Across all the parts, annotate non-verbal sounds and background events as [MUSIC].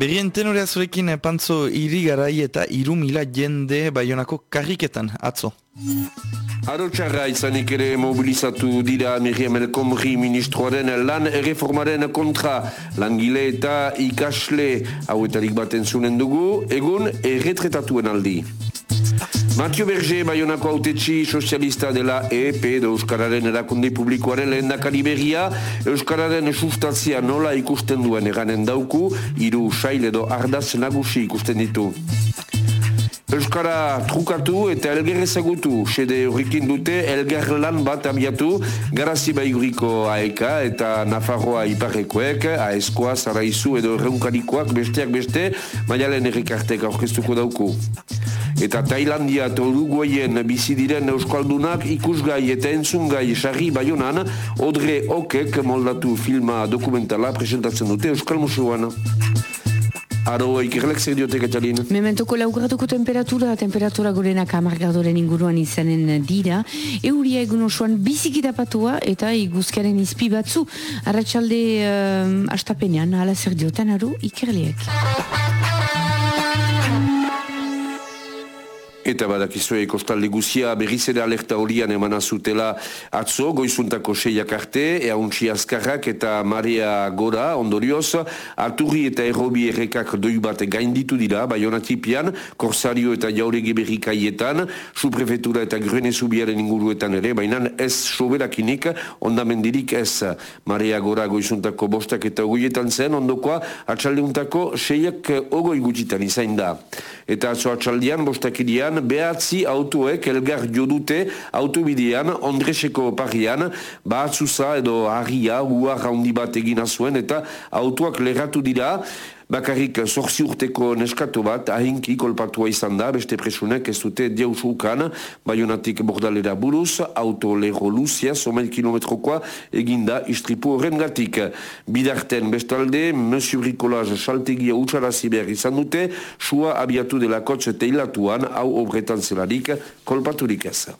Berrien tenorea zurekin pantzo irigarai eta irumila jende baionako karriketan, atzo. Arotxarra izanik ere mobilizatu dira Miriam El Komri ministroaren lan erreformaren kontra langile eta ikasle hauetarik baten zunen dugu, egun erretretatuen aldi. Matio Berge, Bayonako autetxi sozialista dela EP edo Euskararen erakunde publikoaren lehen dakari berria, Euskararen sustatzia nola ikusten duen eganen dauku, iru sail edo ardaz nagusi ikusten ditu. Euskara trukatu eta elger ezagutu, sede horrekin dute elger lan bat abiatu, garazi baiguriko aeka eta Nafarroa iparrekoek, aeskoa, zaraizu edo reunkarikoak besteak beste, maialen errekartek aurkeztuko dauku. Eta Tailandia eta Uruguayen bizi diren euskaldunak ikusgai eta entzungai sarri baionan, odre okek moldatu filma dokumentala presentatzen dute Euskal Musuan. Aro, ikerlek zer diotek etxalin? Mementoko laugratuko temperatura, temperatura gorenak amargadoren inguruan izanen dira. Euria egun osoan bizikidapatua eta iguzkaren izpi batzu. Arratxalde uh, astapenean, ala zer diotan, aro, ikerleek. Eta badakizue kostalde guzia berriz ere alerta horian eman azutela atzo, goizuntako seiak arte, eauntsi azkarrak eta marea gora, ondorioz, aturri eta errobi errekak doi bat gainditu dira, baionatipian, korsario eta jauregi berrikaietan, suprefetura eta grene zubiaren inguruetan ere, baina ez soberakinik, ondamendirik ez marea gora goizuntako bostak eta ogoietan zen, ondokoa, atxaldeuntako seiak ogoi gutxitan izain da. Eta atzo atxaldian, bostakirian, behatzi autoek elgar jo dute autobidean Ondreseko parian batzuza edo harria uar handi bat egina zuen eta autoak leratu dira Bakarrik zorzi urteko neskatu bat, ahinki kolpatua izan da, beste presunek ez dute deus ukan, baionatik bordalera buruz, auto lero luzia, somail kilometrokoa, eginda istripu horren gatik. Bidarten bestalde, Monsieur Bricolage saltegia utxarazi behar izan dute, sua abiatu dela kotxe teilatuan, hau obretan zelarik, kolpaturik ez.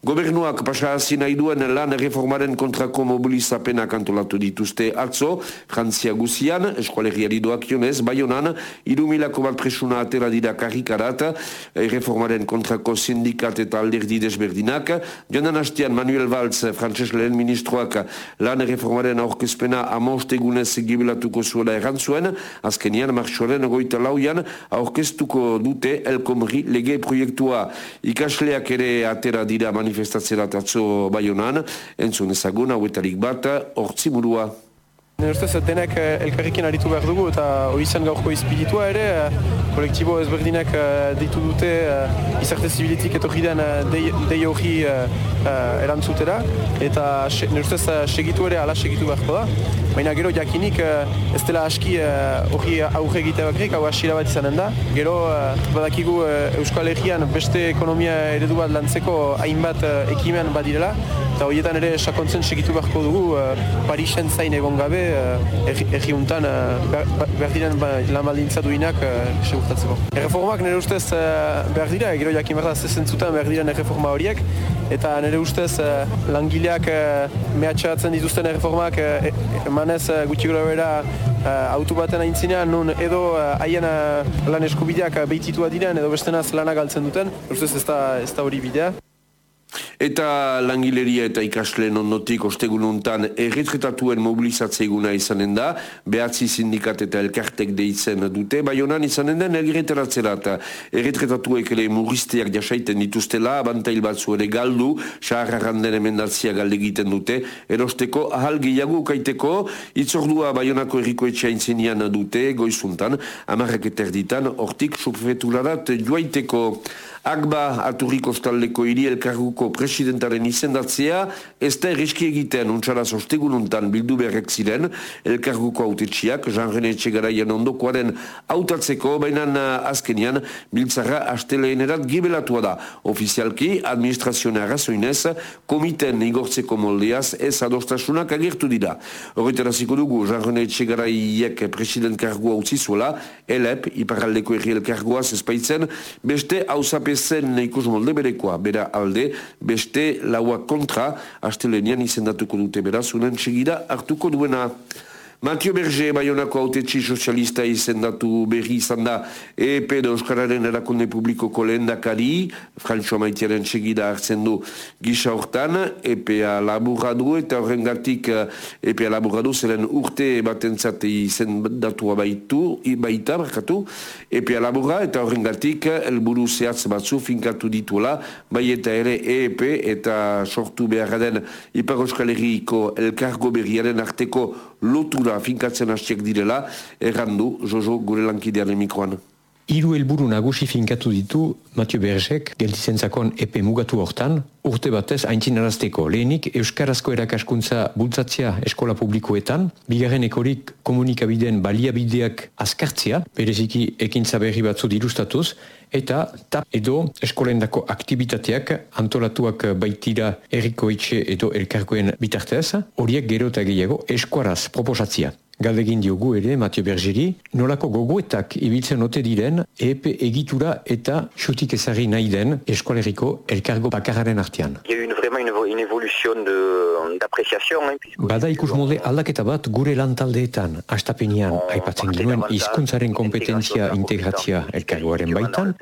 Gobernuak pasarazi nahi duen lan reformaren kontrako mobilizapenak antolatu dituzte atzo, jantzia guzian, eskualeriari doak jonez, baionan, irumilako bat presuna atera dira karikarat, reformaren kontrako sindikat eta alderdi desberdinak. Jonan hastian Manuel Valtz, frantses lehen ministroak, lan reformaren aurkezpena amostegunez gibilatuko zuela errantzuen, azkenian, marxoren goita lauian, aurkeztuko dute elkomri lege proiektua. Ikasleak ere atera dira manifestazioa manifestatzera atzo bai honan, entzun ezagun, hauetarik bat, hortzi burua. Nire ustez, denek eh, elkarrikin aritu behar dugu eta oizan gaurko izpiritua ere, eh, kolektibo ezberdinak eh, deitu dute izarte zibilitik etorri den dei hori erantzutera eta nire ustez, segitu ere ala segitu beharko da. Baina gero jakinik ez dela aski hori aurre egite bakrik, hau asira bat izanen da. Gero badakigu Euskal Herrian beste ekonomia eredu bat lantzeko hainbat ekimen badirela eta horietan ere sakontzen segitu beharko dugu Parisen zain egon gabe erri untan behar diren lan baldintza duinak segurtatzeko. Erreformak nire ustez behar dira, gero jakin behar da zezentzutan behar diren erreforma horiek, eta nire ustez langileak mehatxatzen dituzten erreformak emanez gutxi gura bera autu baten aintzinean, nun edo haien lan eskubideak behititua diren, edo bestenaz lanak galtzen duten, ustez ez da hori bidea. Eta langileria eta ikasleen ondotik ostegun untan erretretatuen mobilizatzeiguna izanen da, behatzi sindikat eta elkartek deitzen dute, bai honan izanen den erretratzerat. Erretretatuek ere murrizteak jasaiten dituztela, abantail batzu ere galdu, saharranden emendatzia galde egiten dute, erosteko ahal gehiago ukaiteko, itzordua bai honako erriko etxeain dute, goizuntan, amarrak eterditan, hortik subfetularat joaiteko. Agba aturriko staldeko hiri elkarguko presidentaren izendatzea, ez da erreski egiten untxara sostegununtan bildu beharrek ziren, elkarguko autetxiak, Jean-René Etxegaraien ondokoaren autatzeko, baina azkenian biltzara asteleenerat gibelatua da. Ofizialki, administrazioa razoinez, komiten igortzeko moldeaz ez adostasunak agertu dira. Horretaraziko dugu, Jean-René Etxegaraiek president kargua utzizuela, elep, iparaldeko erri elkarguaz ezpaitzen, beste hausape zen ikus molde berekoa, bera alde, beste laua kontra, astelenian izendatuko dute beraz, unen segida hartuko duena. Matio Berge, Bayonako autetxi sozialista izendatu berri izan da. EP da Euskararen erakunde publikoko lehen dakari, Franxo Maitiaren segida hartzen du. Gisa hortan, EPA laburradu eta horren gatik EPA laburradu zeren urte batentzat izendatu baitu, baita, barkatu, EPA laburra eta horren gatik elburu zehatz batzu finkatu dituela, bai eta ere EEP eta sortu behar den Ipar Euskal Herriiko elkargo berriaren arteko lotura finkatzen hastiak direla, errandu, Jojo, gure lankidearen mikroan. Hiru helburu nagusi finkatu ditu Mathieu Bergek geldizentzakon epe mugatu hortan, urte batez haintzin arazteko. Lehenik, Euskarazko erakaskuntza bultzatzea eskola publikoetan, bigarren ekorik komunikabideen baliabideak azkartzea, bereziki ekintza berri batzu dirustatuz, eta tap edo eskolendako aktivitateak antolatuak baitira erriko etxe edo elkarkoen bitartez, horiek gero eta gehiago eskuaraz proposatzia. Xutik ezari nahi den eskualeriko elkargo bakararen artean. Bada ikus molde aldaketa bat gure lan taldeetan, astapenean aipatzen genuen hizkuntzaren kompetentzia integratzia elkargoaren baitan.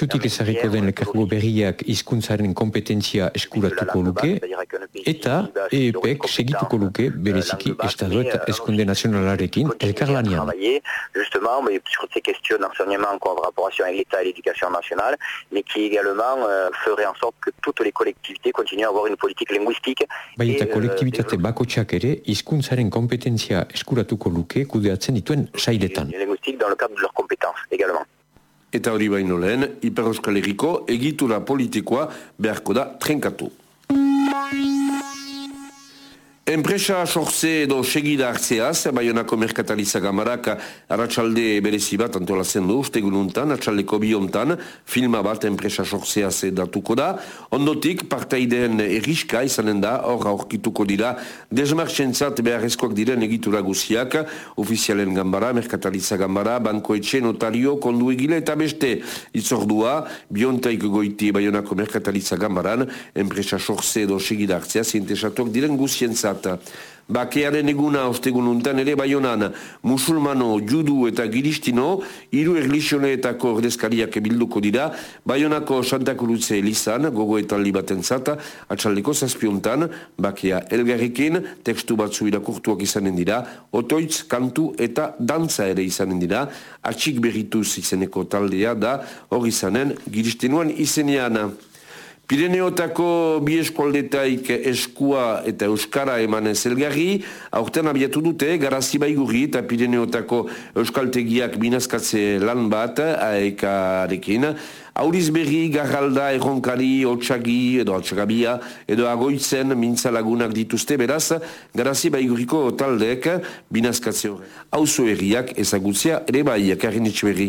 Xutik ezariko den elkargo berriak hizkuntzaren kompetentzia eskuratuko luke, eta EEPek segituko luke bereziki Estado eta Eskunde Nazionalarekin elkarlanian. Justement, mais sur ces questions d'enseignement en collaboration avec l'État et l'éducation nationale, mais qui également euh, ferait en sorte que toutes les collectivités continuent à avoir une politique linguistique. Bai eta kolektibitate euh, bakotxak ere, hizkuntzaren kompetentzia eskuratuko luke kudeatzen dituen sailetan. Linguistique dans le cadre de leurs compétences également. Eta hori baino lehen, Iper Euskal Herriko egitura politikoa beharko da trenkatu. Enpresa sortze edo segida hartzeaz, Bayonako Merkataliza Gamarak arratsalde berezi bat antolatzen du, ustegun untan, atxaldeko biontan, filma bat enpresa sortzeaz datuko da. Ondotik, partaideen erriska izanen da, hor aurkituko dira, desmartxentzat beharrezkoak diren egitura guziak, ofizialen gambara, Merkataliza Gambara, Banko Etxe, Notario, Kondu Egile eta beste itzordua, biontaik goiti Bayonako Merkataliza Gambaran, enpresa sortze edo segida hartzeaz, zientesatuak diren guzientzat. Bakearen eguna ostegun untan ere baionan musulmano, judu eta giristino hiru erlisioneetako ordezkariak bilduko dira. Baionako Santa Cruz Elizan gogoetan libaten zata atxaldeko zazpiontan bakea elgarrikin tekstu batzu irakurtuak izanen dira otoitz, kantu eta dantza ere izanen dira. Atxik berrituz izeneko taldea da hor izanen giristinoan izenean Pireneotako bi eskualdetaik eskua eta euskara emanen zelgarri, aurten abiatu dute, garazi baigurri eta Pireneotako euskaltegiak binazkatze lan bat, aekarekin. Auriz berri, garralda, erronkari, otxagi, edo otxagabia, edo agoitzen mintzalagunak dituzte, beraz, garazi baigurriko taldeek binazkatze horre. Hauzo erriak ezagutzea, ere bai, karin berri.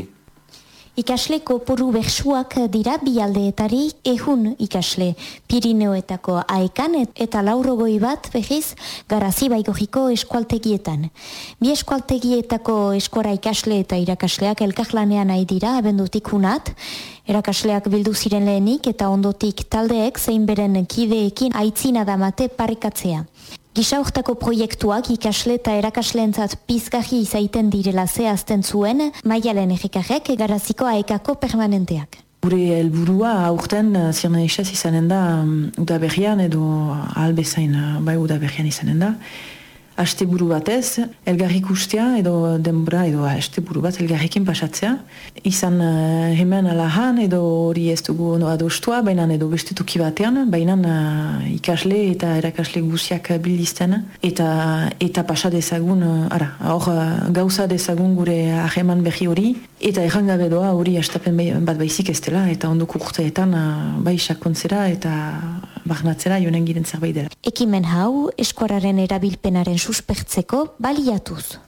Ikasleko poru bersuak dira bi aldeetari ehun ikasle. Pirineoetako aekan eta laurogoi bat behiz garazi baigojiko eskualtegietan. Bi eskualtegietako eskora ikasle eta irakasleak elkarlanean nahi dira abendutik hunat. Erakasleak bildu ziren lehenik eta ondotik taldeek zein beren kideekin aitzina damate parikatzea. Gisa proiektuak ikasle eta erakasleentzat pizkaji izaiten direla zehazten zuen, maialen egikarrek egaraziko aekako permanenteak. Gure helburua aurten eh, zirna isaz izanen da mm, udaberrian edo albezain eh, bai udaberrian izanen da haste buru batez, elgarrik ustea edo denbora edo haste buru bat elgarrikin pasatzea. Izan uh, hemen alahan edo hori ez dugu no adostua, baina edo beste tuki batean, baina uh, ikasle eta erakasle guziak bildizten. Eta, eta pasa dezagun, uh, ara, hor uh, gauza dezagun gure aheman behi hori. Eta errangabe doa hori hastapen bat baizik ez dela, eta ondoko urteetan uh, bai sakontzera eta bahnatzera jonen giren zerbait dela. Ekimen hau, eskuararen erabilpenaren suspertzeko baliatuz.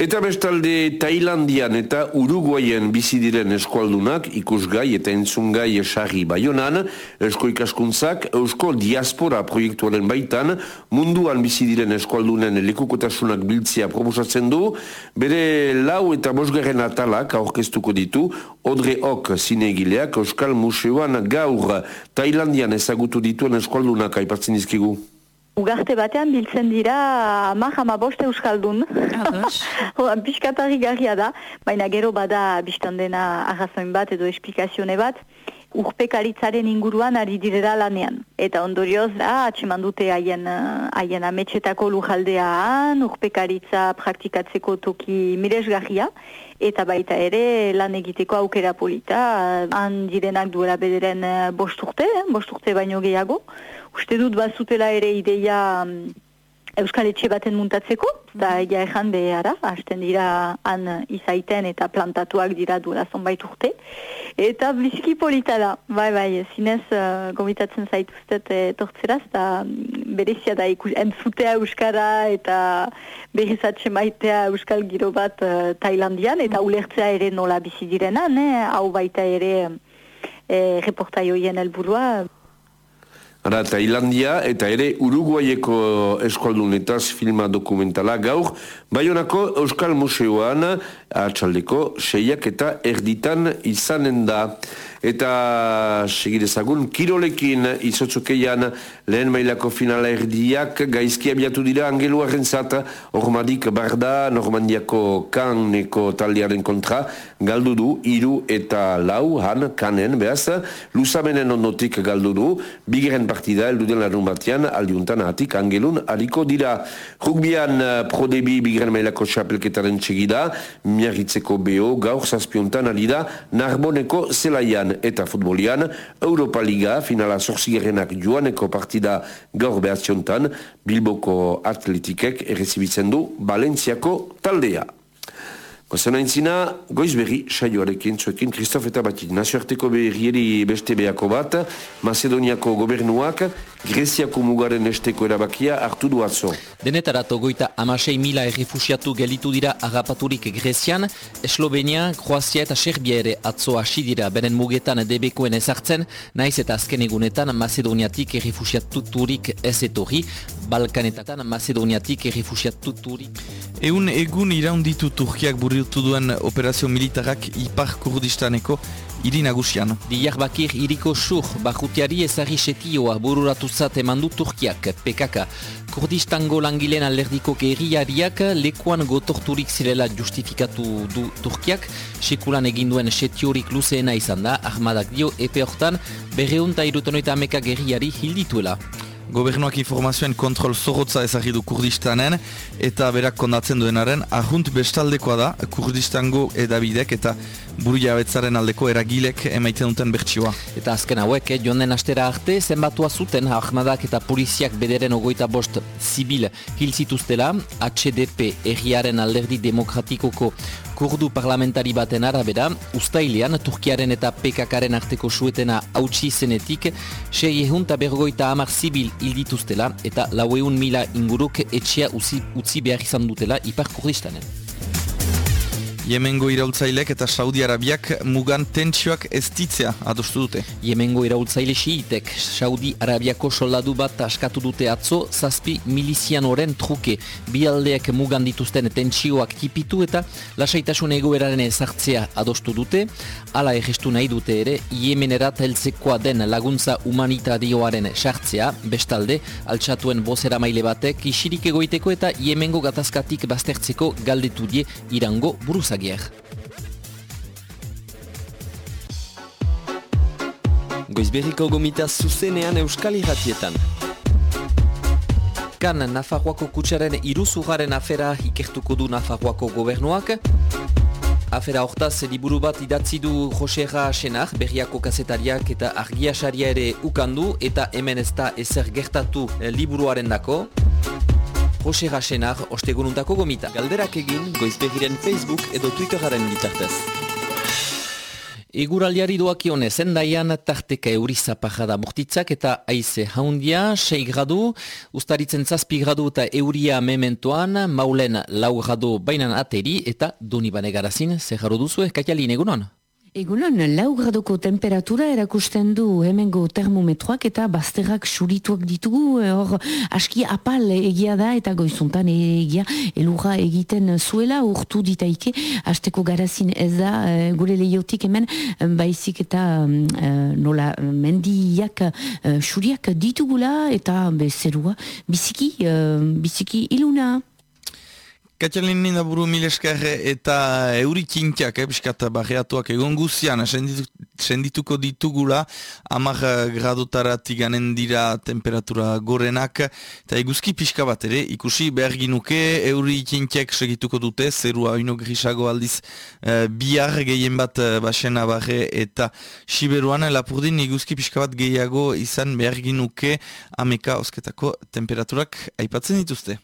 Eta bestalde Tailandian eta Uruguayen bizi diren eskualdunak ikusgai eta entzungai esarri baionan, esko ikaskuntzak eusko diaspora proiektuaren baitan munduan bizi diren eskualdunen lekukotasunak biltzia proposatzen du, bere lau eta bosgarren atalak aurkeztuko ditu, Odre Ok zinegileak Euskal Museoan gaur Tailandian ezagutu dituen eskualdunak aipatzen dizkigu. Ugarte batean biltzen dira amak ama boste euskaldun. Horan [LAUGHS] piskatarri garria da, baina gero bada biztan dena arrazoin bat edo esplikazione bat, urpekaritzaren inguruan ari direra lanean. Eta ondorioz da, atseman dute haien, haien ametxetako lujaldean, urpekaritza praktikatzeko toki miresgarria, eta baita ere lan egiteko aukera polita, han direnak duela bederen bost urte, bost urte baino gehiago, uste dut bazutela ere ideia mm, Euskal Etxe baten muntatzeko, eta mm egia ezan behara, hasten dira han izaiten eta plantatuak dira duela zonbait urte. Eta biziki polita da, bai bai, zinez uh, gomitatzen zaituztet etortzeraz, eta mm, berezia da ikus, entzutea Euskara eta berrizatxe maitea Euskal giro bat uh, Tailandian, eta ulertzea ere nola bizi direnan, eh? hau baita ere eh, reportaioien helburua. Ara, Tailandia eta ere Uruguaieko eskualdunetaz filma dokumentala gaur, Baionako Euskal Museoan atxaldeko seiak eta erditan izanen da. Eta segidezagun, kirolekin izotzokeian lehen mailako finala erdiak gaizki abiatu dira angeluaren zata, ormadik barda, normandiako kaneko taldearen kontra, galdu du, iru eta lau, han, kanen, behaz, luzamenen ondotik galdu du, bigeren partida, elduden larun batean, aldiuntan atik, angelun, aliko dira. Rugbian prodebi bigeren mailako xapelketaren txegida, miarritzeko beho, gaur zazpiontan alida, narboneko zelaian eta futbolian, Europa Liga finala zorzigerenak joaneko partida gaur behatziontan, Bilboko atletikek errezibitzen du Valentziako taldea. Gozen aintzina, goiz berri, saioarekin, zuekin, Kristof eta batik, nazioarteko berrieri beste behako bat, Macedoniako gobernuak, Greziako mugaren esteko erabakia hartu du atzo. Denetarat ogoita amasei mila errefusiatu gelitu dira agapaturik Grezian, Eslovenia, Kroazia eta Serbia ere atzo hasi dira beren mugetan debekoen ezartzen, naiz eta azken egunetan Macedoniatik errefusiatuturik ez etorri, Balkanetatan Macedoniatik errefusiatuturik. Egun egun iraunditu Turkiak burriutu duen operazio militarak Ipar Kurdistaneko hiri nagusian. Diyarbakir iriko sur, bajutiari ezari setioa bururatuzat emandu Turkiak, PKK. Kurdistango langileen alderdiko gerriariak lekuan gotorturik zirela justifikatu du Turkiak, sekulan eginduen setiorik luzeena izan da, armadak dio epe hortan, berreunta irutonoita ameka gerriari hildituela. Gobernuak informazioen kontrol zorrotza ezagidu Kurdistanen eta berak kondatzen duenaren ahunt bestaldekoa da Kurdistango edabidek eta buru jabetzaren aldeko eragilek emaiten duten bertsioa. Eta azken hauek, eh, joan den astera arte, zenbatua zuten Ahmadak eta poliziak bederen ogoita bost zibil hil zituztela, HDP erriaren alderdi demokratikoko kurdu parlamentari baten arabera, ustailean Turkiaren eta PKKaren arteko suetena hautsi zenetik, sei ehunta bergoita amar zibil hildituztela eta laueun mila inguruk etxea utzi behar izan dutela Ipar Kurdistanen. Yemengo iraultzailek eta Saudi Arabiak mugan tentsioak ez ditzea adostu dute. Yemengo iraultzaile xiitek Saudi Arabiako soldadu bat askatu dute atzo, zazpi milizian oren truke bi aldeak mugan dituzten tentsioak tipitu eta lasaitasun egoeraren ezartzea adostu dute. Ala egestu nahi dute ere, Yemenerat heltzekoa den laguntza humanitarioaren sartzea, bestalde, altxatuen bozera maile batek, isirik egoiteko eta Yemengo gatazkatik baztertzeko galdetu die irango buruz Zagier. Goizberriko gomita zuzenean euskal irratietan. Kan Nafarroako kutsaren iruzugaren afera ikertuko du Nafarroako gobernuak. Afera hortaz, liburu bat idatzi du Josera Senar, berriako kazetariak eta argiasaria ere ukandu eta hemen ez da ezer gertatu liburuaren dako. Jose Rasenar ostegununtako gomita. Galderak egin goizbegiren Facebook edo Twitteraren bitartez. Eguraldiari doakionez, endaian tarteka eurizapaja da mortitzak eta aize haundia, 6 gradu, ustaritzen zazpi gradu eta euria mementoan, maulen lau gradu bainan ateri eta doni bane garazin, zer duzu, katialin egunon? Egunon, lau gradoko temperatura erakusten du hemengo termometroak eta bazterrak surituak ditugu, eh, hor aski apal egia da eta goizuntan egia elurra egiten zuela urtu ditaike, hasteko garazin ez da eh, gure lehiotik hemen baizik eta eh, nola mendiak suriak ditugula eta bezerua biziki, biziki iluna. Katxalin nina buru mileskarre eta eurikintiak, eh, biskat barriatuak egon guzian, sendituko ditugula, amar gradotara tiganen dira temperatura gorenak, eta eguzki pixka bat ere, ikusi behar ginuke, eurikintiak segituko dute, zerua oino grisago aldiz, eh, bihar gehien bat eh, basena barre eta siberuan, lapurdin eguzki pixka bat gehiago izan behar ginuke, ameka osketako temperaturak aipatzen dituzte.